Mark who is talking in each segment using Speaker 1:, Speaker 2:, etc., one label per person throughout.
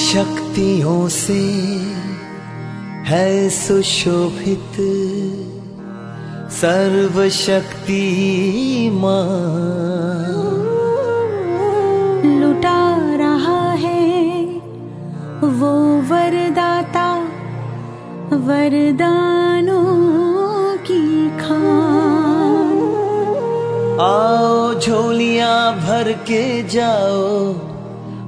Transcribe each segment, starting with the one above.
Speaker 1: शक्तियों से है सुशोभित। सर्वशक्ति
Speaker 2: लुटा रहा है वो वरदाता वरदानों की खान।
Speaker 1: आओ झोलियाँ भर के जाओ।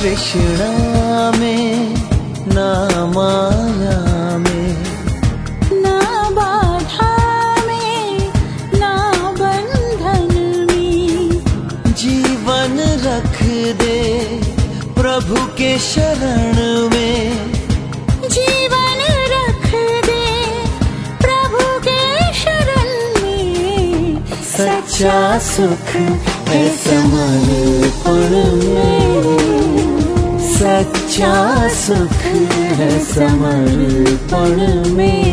Speaker 1: तृष्णा में ना माया में।
Speaker 2: ना बाधा में ना बंधन में।
Speaker 1: जीवन रख दे प्रभु के शरण में।
Speaker 2: जीवन रख दे प्रभु के शरण में।
Speaker 1: सच्चा सुख है समर्पण में। सच्चा सुख है समर्पण में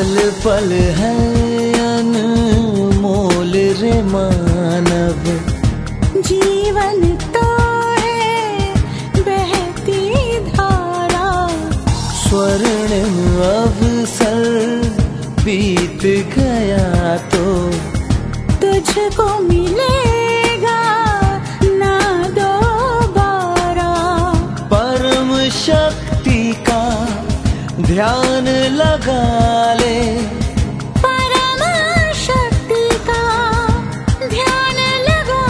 Speaker 1: पल पल है अनमोल रे मानव।
Speaker 2: जीवन तो है बहती धारा।
Speaker 1: स्वर्ण अवसर बीत गया तो
Speaker 2: तुझको
Speaker 1: ध्यान लगा ले।
Speaker 2: शक्ति का ध्यान लगा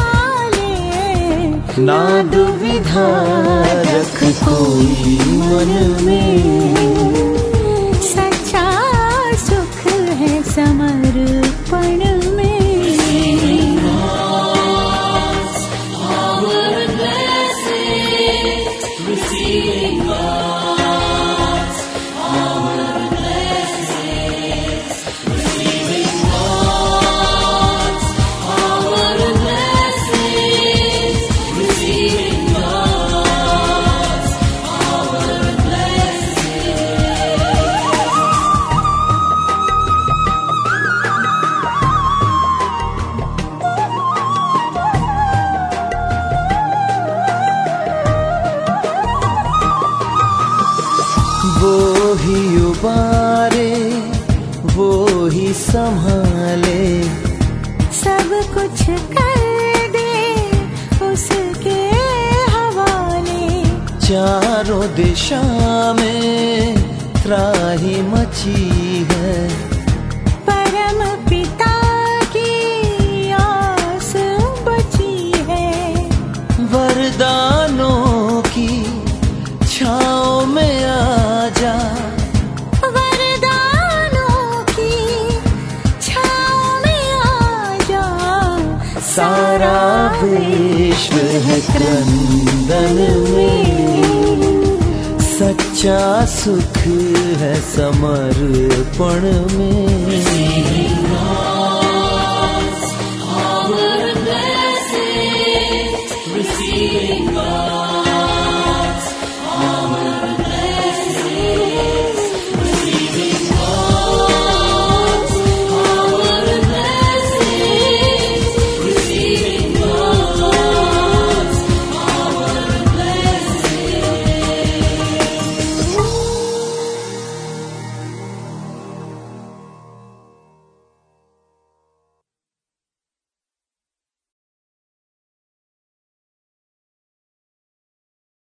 Speaker 2: ले।
Speaker 1: ना दुविधा रख कोई मन में।
Speaker 2: ही
Speaker 1: उबारे वो ही संभाले।
Speaker 2: सब कुछ कर दे उसके हवाले।
Speaker 1: चारों दिशा में त्राही मची है।
Speaker 2: परम पिता की आस बची है।
Speaker 1: वरदानों सारा विश्व है क्रंदन में। सच्चा सुख है समर्पण में।